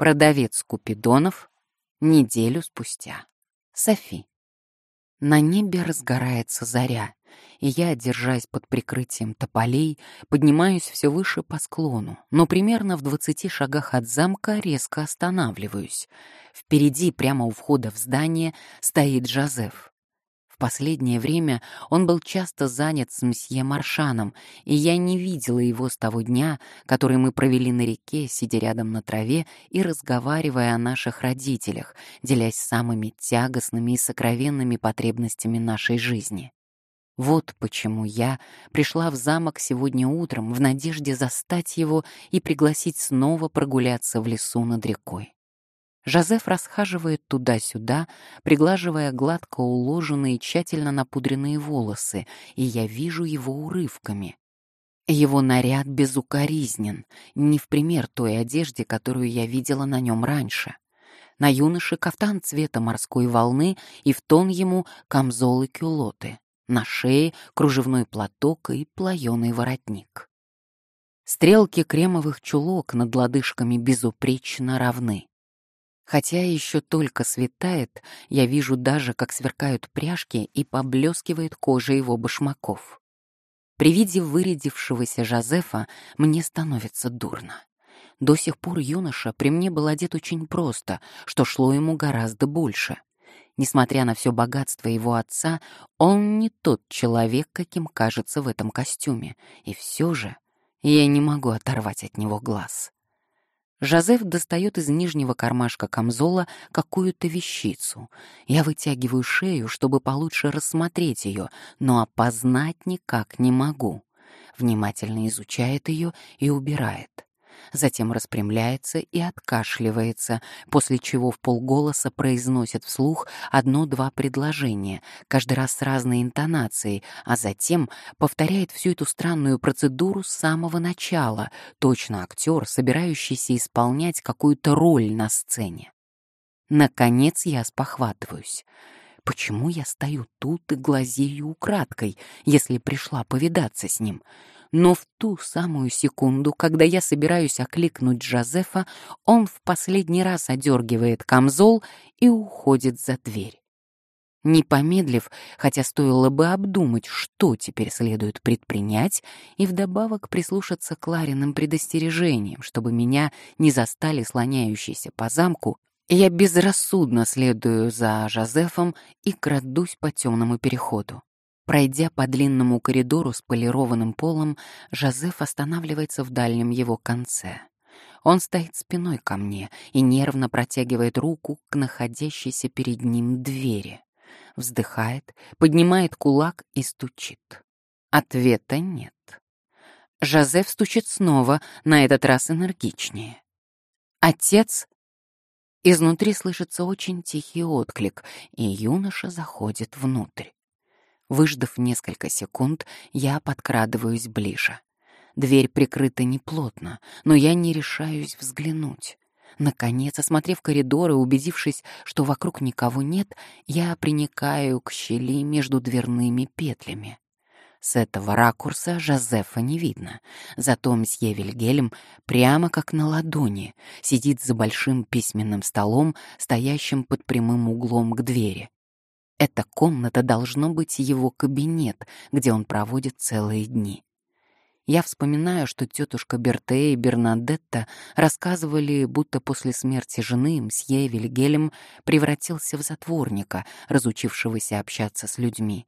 Продавец Купидонов. Неделю спустя. Софи. На небе разгорается заря, и я, держась под прикрытием тополей, поднимаюсь все выше по склону, но примерно в двадцати шагах от замка резко останавливаюсь. Впереди, прямо у входа в здание, стоит Жозеф последнее время он был часто занят с мсье Маршаном, и я не видела его с того дня, который мы провели на реке, сидя рядом на траве и разговаривая о наших родителях, делясь самыми тягостными и сокровенными потребностями нашей жизни. Вот почему я пришла в замок сегодня утром в надежде застать его и пригласить снова прогуляться в лесу над рекой. Жозеф расхаживает туда-сюда, приглаживая гладко уложенные тщательно напудренные волосы, и я вижу его урывками. Его наряд безукоризнен, не в пример той одежде, которую я видела на нем раньше. На юноше кафтан цвета морской волны и в тон ему камзолы кюлоты. На шее кружевной платок и плаеный воротник. Стрелки кремовых чулок над лодыжками безупречно равны. Хотя еще только светает, я вижу даже, как сверкают пряжки и поблескивает кожа его башмаков. При виде вырядившегося Жозефа мне становится дурно. До сих пор юноша при мне был одет очень просто, что шло ему гораздо больше. Несмотря на все богатство его отца, он не тот человек, каким кажется в этом костюме, и все же я не могу оторвать от него глаз. Жозеф достает из нижнего кармашка камзола какую-то вещицу. Я вытягиваю шею, чтобы получше рассмотреть ее, но опознать никак не могу. Внимательно изучает ее и убирает затем распрямляется и откашливается, после чего в полголоса произносит вслух одно-два предложения, каждый раз с разной интонацией, а затем повторяет всю эту странную процедуру с самого начала, точно актер, собирающийся исполнять какую-то роль на сцене. Наконец я спохватываюсь. Почему я стою тут и глазею украдкой, если пришла повидаться с ним? Но в ту самую секунду, когда я собираюсь окликнуть Джозефа, он в последний раз одергивает камзол и уходит за дверь. Не помедлив, хотя стоило бы обдумать, что теперь следует предпринять, и вдобавок прислушаться к Лариным предостережениям, чтобы меня не застали слоняющиеся по замку, я безрассудно следую за Жозефом и крадусь по темному переходу. Пройдя по длинному коридору с полированным полом, Жозеф останавливается в дальнем его конце. Он стоит спиной ко мне и нервно протягивает руку к находящейся перед ним двери. Вздыхает, поднимает кулак и стучит. Ответа нет. Жозеф стучит снова, на этот раз энергичнее. «Отец?» Изнутри слышится очень тихий отклик, и юноша заходит внутрь. Выждав несколько секунд, я подкрадываюсь ближе. Дверь прикрыта неплотно, но я не решаюсь взглянуть. Наконец, осмотрев коридор и убедившись, что вокруг никого нет, я приникаю к щели между дверными петлями. С этого ракурса Жозефа не видно, зато мсье Вильгельм прямо как на ладони сидит за большим письменным столом, стоящим под прямым углом к двери. Эта комната должно быть его кабинет, где он проводит целые дни. Я вспоминаю, что тетушка Берте и Бернадетта рассказывали, будто после смерти жены мсье Вильгельм превратился в затворника, разучившегося общаться с людьми.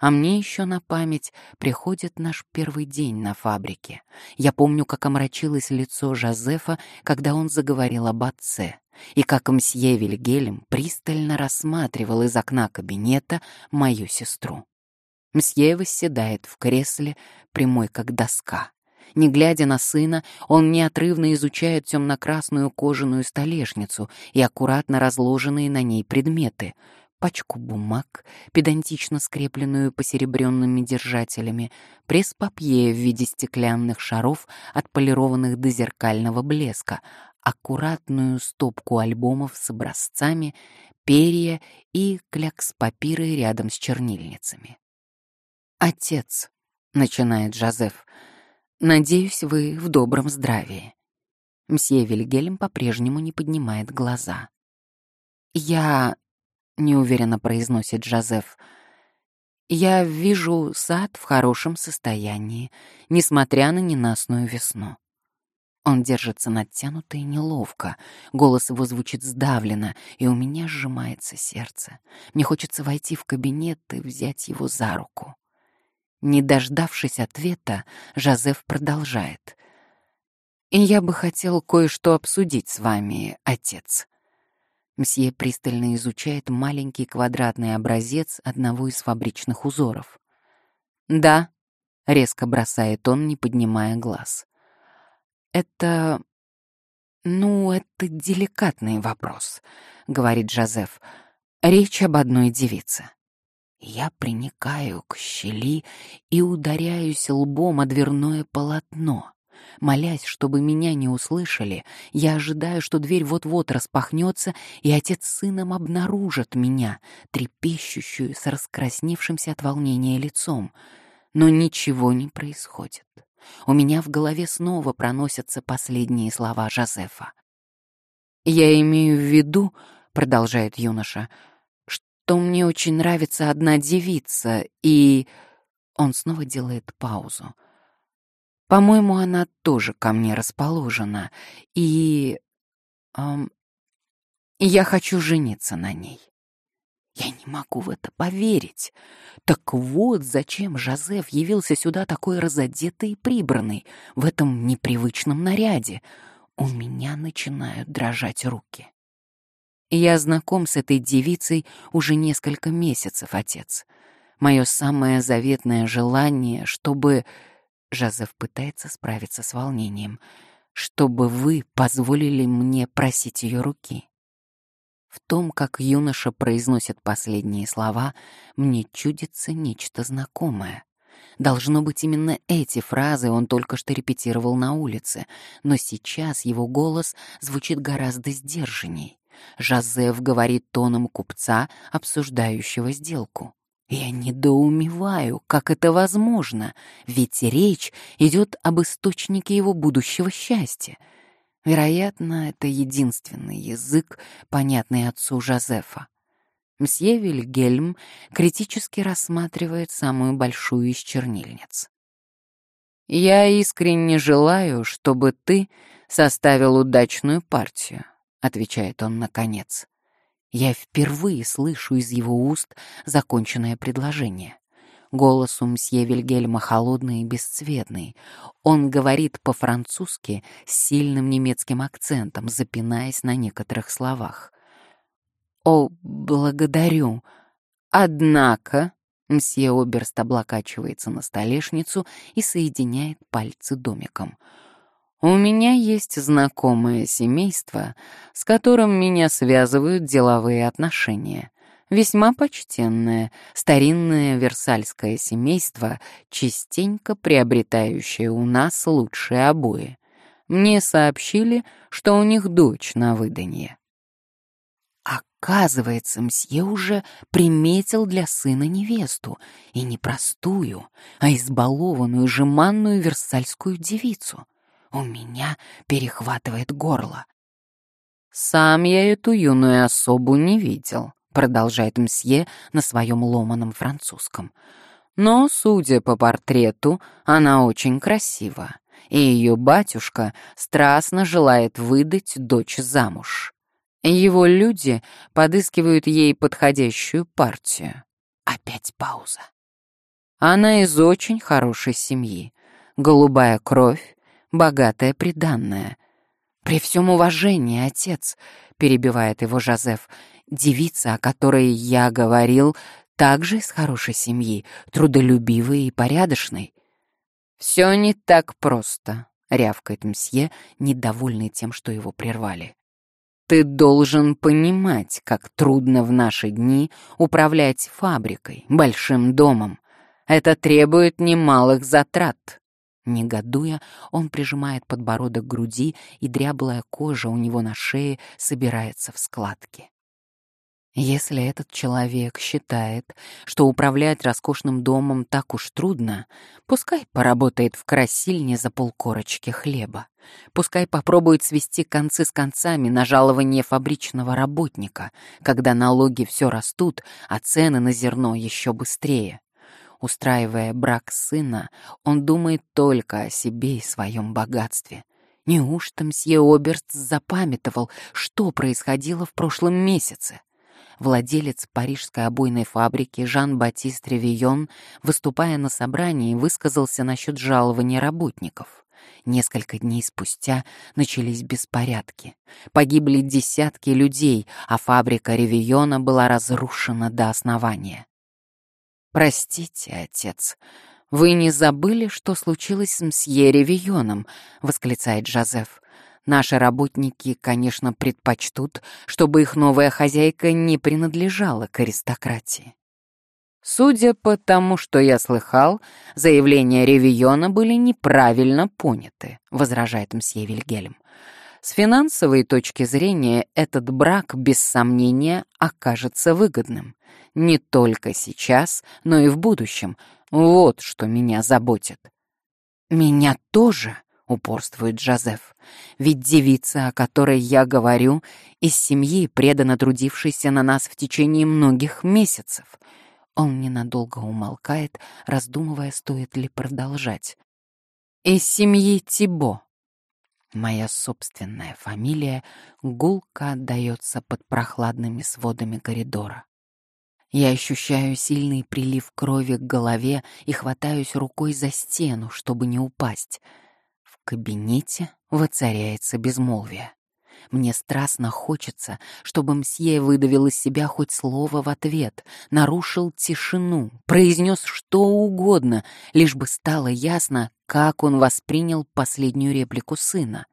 А мне еще на память приходит наш первый день на фабрике. Я помню, как омрачилось лицо Жозефа, когда он заговорил об отце и как мсье Вильгельм пристально рассматривал из окна кабинета мою сестру. Мсье восседает в кресле, прямой как доска. Не глядя на сына, он неотрывно изучает темно-красную кожаную столешницу и аккуратно разложенные на ней предметы — пачку бумаг, педантично скрепленную посеребренными держателями, пресс-папье в виде стеклянных шаров, отполированных до зеркального блеска, аккуратную стопку альбомов с образцами, перья и клякс-папиры рядом с чернильницами. «Отец», — начинает Жозеф, — «надеюсь, вы в добром здравии». Мсье Вильгельм по-прежнему не поднимает глаза. «Я...» — неуверенно произносит Жозеф. «Я вижу сад в хорошем состоянии, несмотря на ненастную весну». Он держится натянуто и неловко, голос его звучит сдавленно, и у меня сжимается сердце. Мне хочется войти в кабинет и взять его за руку. Не дождавшись ответа, Жозеф продолжает. «И я бы хотел кое-что обсудить с вами, отец». Мсье пристально изучает маленький квадратный образец одного из фабричных узоров. «Да», — резко бросает он, не поднимая глаз. «Это... ну, это деликатный вопрос», — говорит Жозеф. «Речь об одной девице». Я приникаю к щели и ударяюсь лбом о дверное полотно. Молясь, чтобы меня не услышали, я ожидаю, что дверь вот-вот распахнется, и отец с сыном обнаружат меня, трепещущую с раскрасневшимся от волнения лицом. Но ничего не происходит. У меня в голове снова проносятся последние слова Жозефа. «Я имею в виду», — продолжает юноша, «что мне очень нравится одна девица, и...» Он снова делает паузу. По-моему, она тоже ко мне расположена, и... Эм, я хочу жениться на ней. Я не могу в это поверить. Так вот, зачем Жозеф явился сюда такой разодетый и прибранный, в этом непривычном наряде. У меня начинают дрожать руки. Я знаком с этой девицей уже несколько месяцев, отец. Мое самое заветное желание, чтобы Жозеф пытается справиться с волнением. «Чтобы вы позволили мне просить ее руки». В том, как юноша произносит последние слова, мне чудится нечто знакомое. Должно быть, именно эти фразы он только что репетировал на улице, но сейчас его голос звучит гораздо сдержанней. Жозеф говорит тоном купца, обсуждающего сделку. Я недоумеваю, как это возможно, ведь речь идет об источнике его будущего счастья. Вероятно, это единственный язык, понятный отцу Жозефа. Мсье Вильгельм критически рассматривает самую большую из чернильниц. «Я искренне желаю, чтобы ты составил удачную партию», — отвечает он наконец. Я впервые слышу из его уст законченное предложение. Голос у мсье Вильгельма холодный и бесцветный. Он говорит по-французски с сильным немецким акцентом, запинаясь на некоторых словах. «О, благодарю! Однако...» Мсье Оберст облокачивается на столешницу и соединяет пальцы домиком — у меня есть знакомое семейство, с которым меня связывают деловые отношения. Весьма почтенное, старинное версальское семейство, частенько приобретающее у нас лучшие обои. Мне сообщили, что у них дочь на выданье. Оказывается, мсье уже приметил для сына невесту, и не простую, а избалованную жеманную версальскую девицу — у меня перехватывает горло. «Сам я эту юную особу не видел», — продолжает мсье на своем ломаном французском. «Но, судя по портрету, она очень красива, и ее батюшка страстно желает выдать дочь замуж. Его люди подыскивают ей подходящую партию». Опять пауза. Она из очень хорошей семьи. Голубая кровь, богатое приданное. «При всем уважении, отец», — перебивает его Жозеф, «девица, о которой я говорил, также из хорошей семьи, трудолюбивой и порядочной». «Все не так просто», — рявкает мсье, недовольный тем, что его прервали. «Ты должен понимать, как трудно в наши дни управлять фабрикой, большим домом. Это требует немалых затрат. Негодуя, он прижимает подбородок к груди, и дряблая кожа у него на шее собирается в складки. Если этот человек считает, что управлять роскошным домом так уж трудно, пускай поработает в красильне за полкорочки хлеба. Пускай попробует свести концы с концами на жалование фабричного работника, когда налоги все растут, а цены на зерно еще быстрее. Устраивая брак сына, он думает только о себе и своем богатстве. Неужто мсье Оберст запамятовал, что происходило в прошлом месяце? Владелец парижской обойной фабрики Жан-Батист Ревион, выступая на собрании, высказался насчет жалования работников. Несколько дней спустя начались беспорядки. Погибли десятки людей, а фабрика Ревиона была разрушена до основания. «Простите, отец, вы не забыли, что случилось с мсье Ревионом?» — восклицает Жозеф. Наши работники, конечно, предпочтут, чтобы их новая хозяйка не принадлежала к аристократии. Судя по тому, что я слыхал, заявления Ревиона были неправильно поняты, возражает мсье Вильгельм. С финансовой точки зрения этот брак, без сомнения, окажется выгодным. Не только сейчас, но и в будущем. Вот что меня заботит. «Меня тоже», упорствует Джозеф. Ведь девица, о которой я говорю, из семьи, преданно трудившейся на нас в течение многих месяцев. Он ненадолго умолкает, раздумывая, стоит ли продолжать. Из семьи Тибо. Моя собственная фамилия гулко отдается под прохладными сводами коридора. Я ощущаю сильный прилив крови к голове и хватаюсь рукой за стену, чтобы не упасть — кабинете воцаряется безмолвие. Мне страстно хочется, чтобы мсье выдавил из себя хоть слово в ответ, нарушил тишину, произнес что угодно, лишь бы стало ясно, как он воспринял последнюю реплику сына.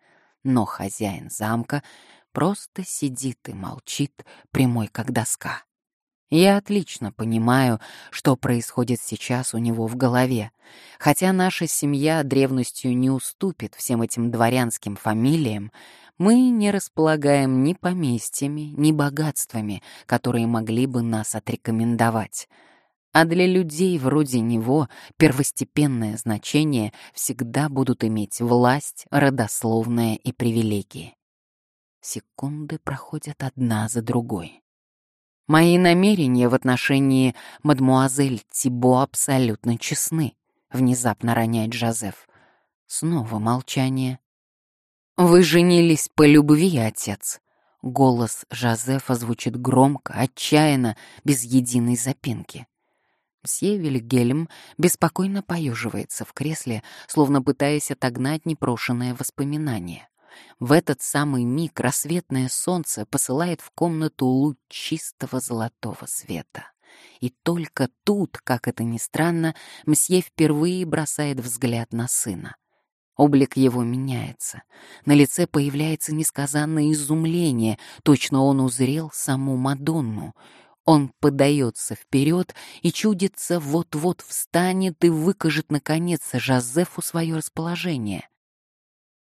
Но хозяин замка просто сидит и молчит, прямой как доска. Я отлично понимаю, что происходит сейчас у него в голове. Хотя наша семья древностью не уступит всем этим дворянским фамилиям, мы не располагаем ни поместьями, ни богатствами, которые могли бы нас отрекомендовать. А для людей вроде него первостепенное значение всегда будут иметь власть, родословная и привилегии. Секунды проходят одна за другой. Мои намерения в отношении мадмуазель Тибо абсолютно честны, внезапно роняет Жозеф. Снова молчание. Вы женились по любви, отец. Голос Жозефа звучит громко, отчаянно, без единой запинки. Мсье Вильгельм беспокойно поеживается в кресле, словно пытаясь отогнать непрошенное воспоминание. В этот самый миг рассветное солнце посылает в комнату луч чистого золотого света. И только тут, как это ни странно, мсье впервые бросает взгляд на сына. Облик его меняется. На лице появляется несказанное изумление, точно он узрел саму Мадонну. Он подается вперед и чудится, вот-вот встанет и выкажет, наконец, Жозефу свое расположение.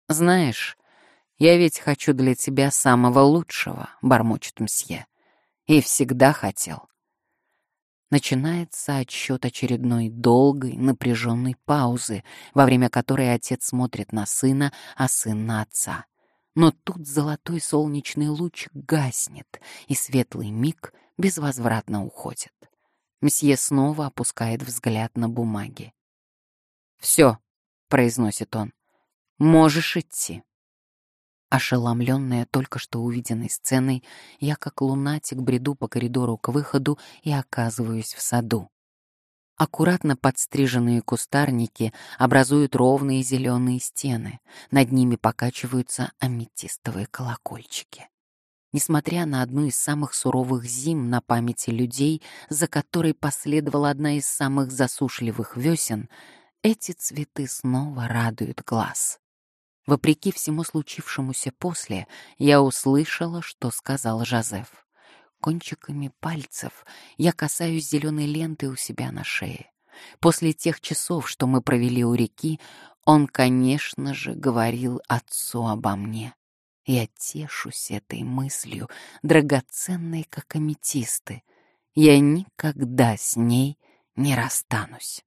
«Знаешь, я ведь хочу для тебя самого лучшего, бормочет мсье. И всегда хотел. Начинается отсчет очередной долгой, напряженной паузы, во время которой отец смотрит на сына, а сын на отца. Но тут золотой солнечный луч гаснет, и светлый миг безвозвратно уходит. Мсье снова опускает взгляд на бумаги. «Все», — произносит он, — «можешь идти». Ошеломленная только что увиденной сценой, я как лунатик бреду по коридору к выходу и оказываюсь в саду. Аккуратно подстриженные кустарники образуют ровные зеленые стены, над ними покачиваются аметистовые колокольчики. Несмотря на одну из самых суровых зим на памяти людей, за которой последовала одна из самых засушливых весен, эти цветы снова радуют глаз. Вопреки всему случившемуся после, я услышала, что сказал Жозеф. Кончиками пальцев я касаюсь зеленой ленты у себя на шее. После тех часов, что мы провели у реки, он, конечно же, говорил отцу обо мне. Я тешусь этой мыслью, драгоценной, как аметисты. Я никогда с ней не расстанусь.